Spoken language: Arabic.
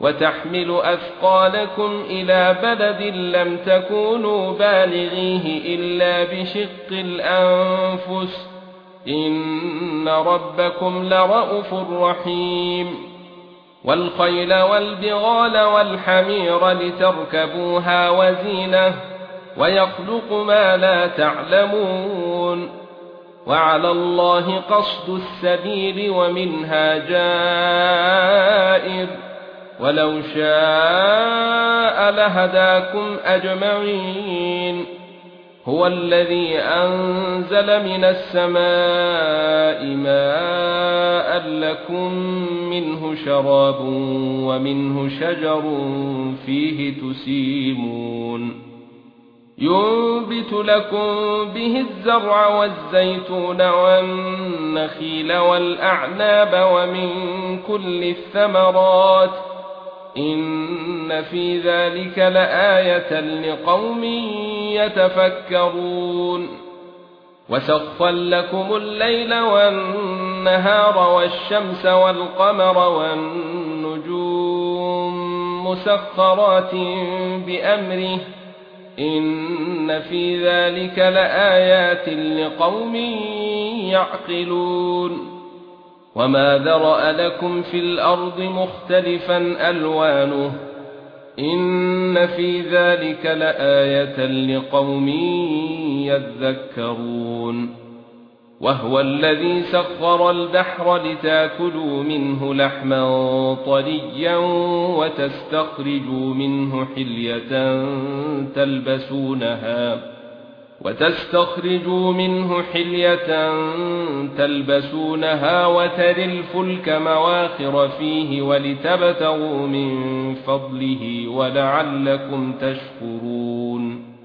وتحمل أثقالكم إلى بلد لم تكونوا بالغيه إلا بشق الأنفس. إن ربكم لرؤوف رحيم. والخيل والبغال والحمير لتركبوها وزينة ويخلق ما لا تعلمون. وعلى الله قصد السبيل ومنها جائر. ولو شاء لهداكم أجمعين. هو الذي أنزل من السماء ماء لكم منه شراب ومنه شجر فيه تسيمون. ينبت لكم به الزرع والزيتون والنخيل والأعناب ومن كل الثمرات ان في ذلك لآية لقوم يتفكرون وسخر لكم الليل والنهار والشمس والقمر والنجوم مسخرات بأمره ان في ذلك لآيات لقوم يعقلون وما ذرأ لكم في الأرض مختلفا الوانه ان في ذلك لآية لقوم يذكرون وهو الذي سخر البحر لتاكلوا منه لحما طريا وتستخرجوا منه حلية تلبسونها وتستخرجوا منه حلية تلبسونها وترى الفلك مواخر فيه ولتبتغوا من فضله ولعلكم تشكرون.